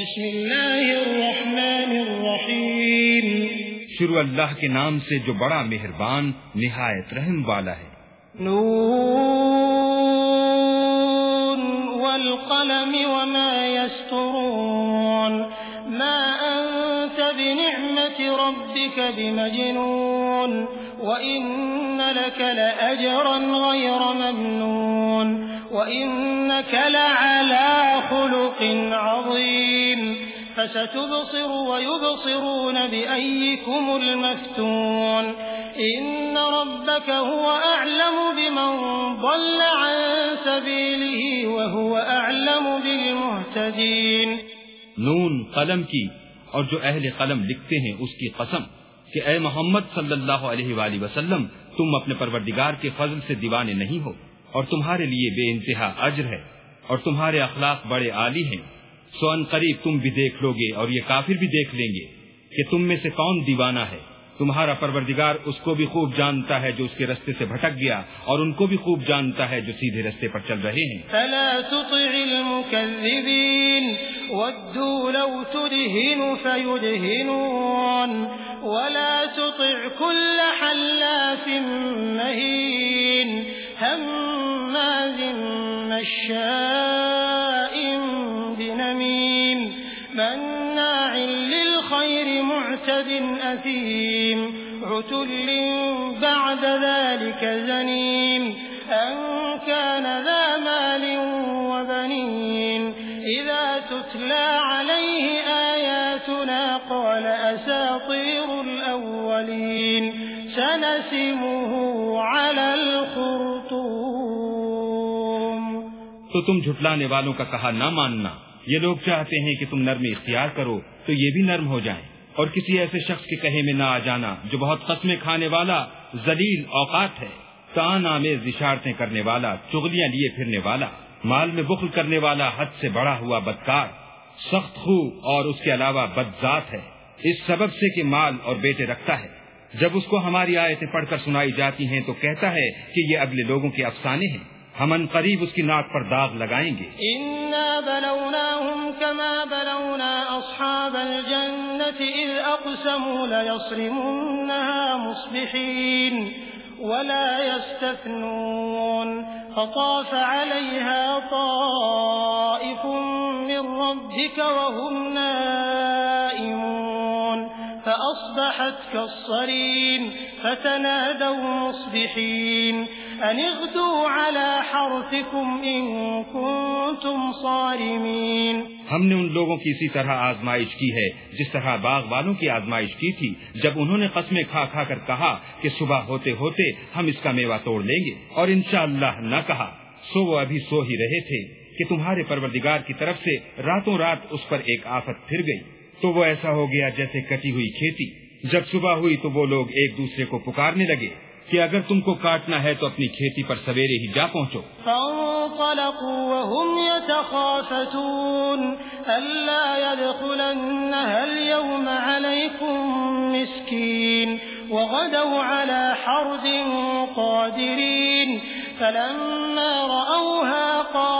بسم الله الرحمن الرحيم شروع اللہ کے نام سے جو بڑا مہربان نہایت رحم والا ہے۔ نون والقلم وما يسترون ما أنت بنعمة ربك بمجنون۔ وإن لك لأجرا غير ممنون۔ وإنك لعلى خلق عظيم۔ فستبصر ويبصرون بأيكم المفتون. إن ربك هو أعلم بمن ضل عن سبيله وهو أعلم بالمهتدين. نون قلم کی اور جو اہل قلم لکھتے ہیں اس کی قسم کہ اے محمد صلی اللہ علیہ وآلہ وسلم، تم اپنے پروردگار کے فضل سے دیوانے نہیں ہو اور تمہارے لیے بے انتہا اجر ہے اور تمہارے اخلاق بڑے عالی ہیں۔ سو ان قریب تم بھی دیکھ لو گے اور یہ کافر بھی دیکھ لیں گے کہ تم میں سے کون دیوانہ ہے۔ تمہارا پروردگار اس کو بھی خوب جانتا ہے جو اس کے رستے سے بھٹک گیا اور ان کو بھی خوب جانتا ہے جو سیدھے رستے پر چل رہے ہیں۔ فلا تطع المكذبين، ودوا لو تدهن فيدهنون، ولا تطع كل حلاف مهين، هماز مشاء. مناع للخير معتد أثيم، عتل بعد ذلك زنيم، أن كان ذا مال وبنين. إذا تتلى عليه آياتنا قال أساطير الأولين، سنسمه على الخرطوم. تو تم جھٹلانے والوں کا کہا نہ ماننا۔ یہ لوگ چاہتے ہیں کہ تم نرمی اختیار کرو تو یہ بھی نرم ہو جائیں اور کسی ایسے شخص کے کہے میں نہ آ جانا جو بہت قسمیں کھانے والا، ذلیل اوقات ہے۔ تان آمیز اشارتیں کرنے والا، چغلیاں لیے پھرنے والا، مال میں بخل کرنے والا حد سے بڑا ہوا بدکار، سخت خو اور اس کے علاوہ بدذات ہے۔ اس سبب سے کہ مال اور بیٹے رکھتا ہے۔ جب اس کو ہماری آیتیں پڑھ کر سنائی جاتی ہیں تو کہتا ہے کہ یہ اگلے لوگوں کے افسانے ہیں۔ ہم ان قریب اس کی ناک پر داغ لگائیں گے۔ إنا بلوناهم كما بلونا أصحاب الجنة إذ أقسموا ليصرمنها مصبحين ولا يستثنون فطاف عليها طائف من ربك وهم نائمون فأصبحت كالصريم فتنادوا مصبحين أن اغدوا على حرثكم إن كنتم صارمين ہم نے ان لوگوں کی اسی طرح آزمائش کی ہے، جس طرح باغ والوں کی آزمائش کی تھی، جب انہوں نے قسمیں کھا کھا کر کہا کہ صبح ہوتے ہوتے ہم اس کا میوہ توڑ لیں گے، اور انشاءاللہ نہ کہا۔ سو وہ ابھی سو ہی رہے تھے کہ تمہارے پروردگار کی طرف سے راتوں رات اس پر ایک آفت پھر گئی۔ تو وہ ایسا ہو گیا جیسے کٹی ہوئی کھیتی۔ جب صبح ہوئی تو وہ لوگ ایک دوسرے کو پکارنے لگے۔ کہ اگر تم کو کاٹنا ہے تو اپنی کھیتی پر سویرے ہی جا پہنچو۔ فانطلقوا وهم يتخافتون ألا يدخلنها اليوم عليكم مسكين وغدوا على حرد قادرين فلما رأوها قادرين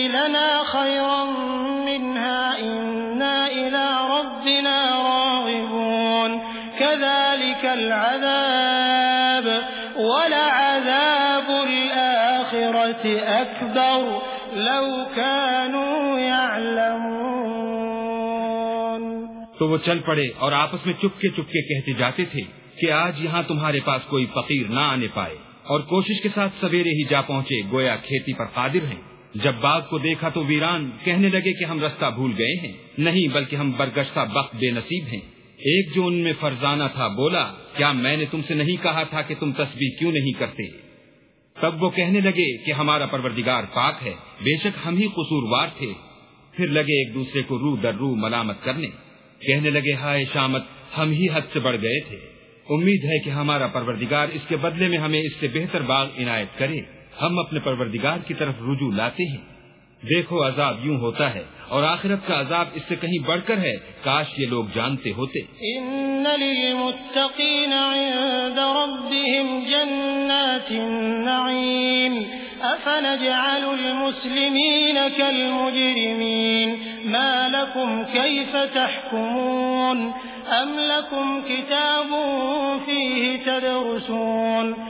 أن يبدلنا خيرا منها، إنا إلى ربنا راغبون. كذلك العذاب، ولعذاب الآخرة أكبر. لو كانوا يعلمون. تو وہ چل پڑے اور آپس میں چپکے چپکے کہتے جاتے تھے کہ آج یہاں تمہارے پاس کوئی فقیر نہ آنے پائے اور کوشش کے ساتھ سویرے ہی جا پہنچے، گویا کھیتی پر قادر ہیں۔ جب باغ کو دیکھا تو ویران کہنے لگے کہ ہم رستہ بھول گئے ہیں۔ نہیں بلکہ ہم برگشتہ بخت بے نصیب ہیں۔ ایک جو ان میں فرزانہ تھا بولا، کیا میں نے تم سے نہیں کہا تھا کہ تم تسبیح کیوں نہیں کرتے؟ تب وہ کہنے لگے کہ ہمارا پروردگار پاک ہے۔ بے شک ہم ہی قصوروار تھے۔ پھر لگے ایک دوسرے کو رو در رو ملامت کرنے۔ کہنے لگے، ہائے شامت، ہم ہی حد سے بڑھ گئے تھے۔ امید ہے کہ ہمارا پروردگار اس کے بدلے میں ہمیں اس سے بہتر باغ عنایت کرے۔ ہم اپنے پروردگار کی طرف رجوع لاتے ہیں۔ دیکھو عذاب یوں ہوتا ہے اور آخرت کا عذاب اس سے کہیں بڑھ کر ہے۔ کاش یہ لوگ جانتے ہوتے۔ ان للمتقین عند ربهم جنات النعیم۔ افنجعل المسلمین كالمجرمین ما لكم كيف تحكمون ام لكم كتاب فيه تدرسون۔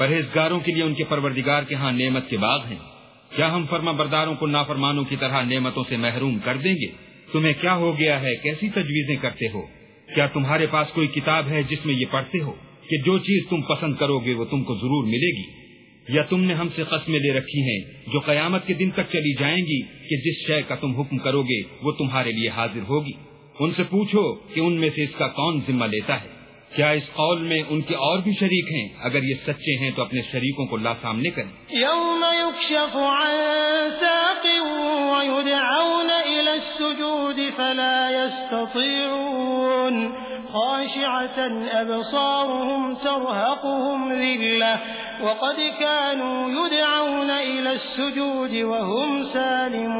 پرہیزگاروں کے لیے ان کے پروردگار کے ہاں نعمت کے باغ ہیں۔ کیا ہم فرما برداروں کو نافرمانوں کی طرح نعمتوں سے محروم کر دیں گے؟ تمہیں کیا ہو گیا ہے؟ کیسی تجویزیں کرتے ہو؟ کیا تمہارے پاس کوئی کتاب ہے جس میں یہ پڑھتے ہو کہ جو چیز تم پسند کرو گے وہ تم کو ضرور ملے گی؟ یا تم نے ہم سے قسمیں لے رکھی ہیں جو قیامت کے دن تک چلی جائیں گی کہ جس شے کا تم حکم کرو گے وہ تمہارے لیے حاضر ہوگی؟ ان سے پوچھو کہ ان میں سے اس کا کون ذمہ لیتا ہے؟ کیا اس قول میں ان کے اور بھی شریک ہیں؟ اگر یہ سچے ہیں تو اپنے شریکوں کو لا سامنے کریں۔ یوم يكشف عن ساق ويدعون إلى السجود فلا يستطيعون خاشعة أبصارهم ترهقهم ذلة وقد كانوا يدعون إلى السجود وهم سالمون۔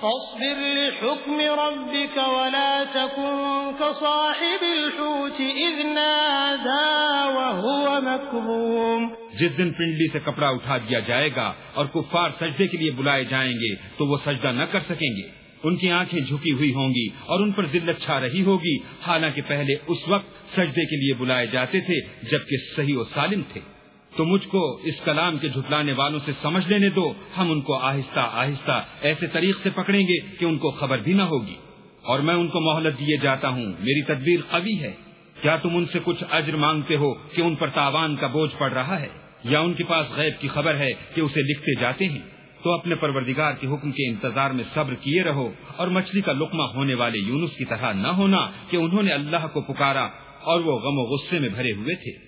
فاصبر لحكم ربك ولا تكن كصاحب الحوت إذ نادى وهو مكظوم. جس دن پنڈلی سے کپڑا اٹھا دیا جائے گا اور کفار سجدے کے لیے بلائے جائیں گے تو وہ سجدہ نہ کر سکیں گے۔ ان کی آنکھیں جھکی ہوئی ہوں گی اور ان پر ذلت چھا رہی ہوگی۔ حالانکہ پہلے اس وقت سجدے کے لیے بلائے جاتے تھے جبکہ صحیح و سالم تھے۔ تو مجھ کو اس کلام کے جھٹلانے والوں سے سمجھ لینے دو، ہم ان کو آہستہ آہستہ ایسے طریق سے پکڑیں گے کہ ان کو خبر بھی نہ ہوگی۔ اور میں ان کو مہلت دیے جاتا ہوں۔ میری تدبیر قوی ہے۔ کیا تم ان سے کچھ اجر مانگتے ہو کہ ان پر تاوان کا بوجھ پڑ رہا ہے؟ یا ان کے پاس غیب کی خبر ہے کہ اسے لکھتے جاتے ہیں؟ تو اپنے پروردگار کے حکم کے انتظار میں صبر کیے رہو۔ اور مچھلی کا لقمہ ہونے والے یونس کی طرح نہ ہونا کہ انہوں نے اللہ کو پکارا اور وہ غم و غصے میں بھرے ہوئے تھے۔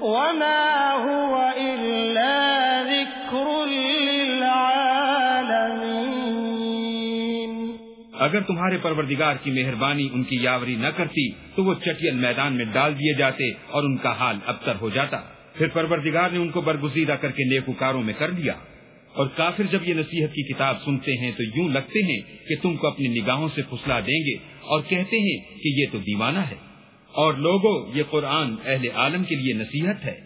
وما هو إلا ذكر للعالمين اگر تمہارے پروردگار کی مہربانی ان کی یاوری نہ کرتی، تو وہ چٹیل میدان میں ڈال دیے جاتے اور ان کا حال ابتر ہو جاتا۔ پھر پروردگار نے ان کو برگزیدہ کر کے نیکوکاروں میں کر دیا۔ اور کافر جب یہ نصیحت کی کتاب سنتے ہیں، تو یوں لگتے ہیں کہ تم کو اپنی نگاہوں سے پھسلا دیں گے اور کہتے ہیں کہ یہ تو دیوانہ ہے۔ اور لوگوں یہ قرآن اہل عالم کے لیے نصیحت ہے۔